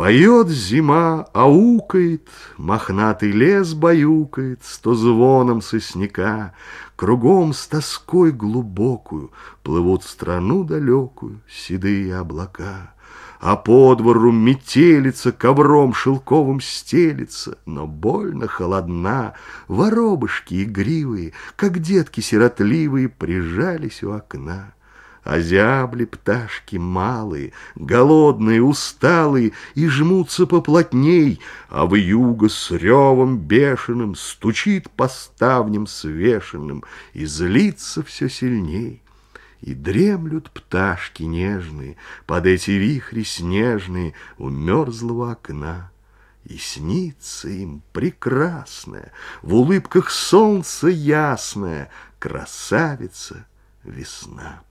Поет зима, аукает, Мохнатый лес баюкает Сто звоном сосняка, Кругом с тоской глубокую Плывут страну далекую Седые облака. А по двору метелица, ковром шелковым стелится, Но больно холодна, воробушки игривые, Как детки сиротливые, прижались у окна. Озябли пташки малые, голодные, усталые, И жмутся поплотней, а в юго с ревом бешеным Стучит по ставням свешенным И злится все сильней. И дремлют пташки нежные Под эти вихри снежные У мерзлого окна. И снится им прекрасная, В улыбках солнца ясная Красавица весна.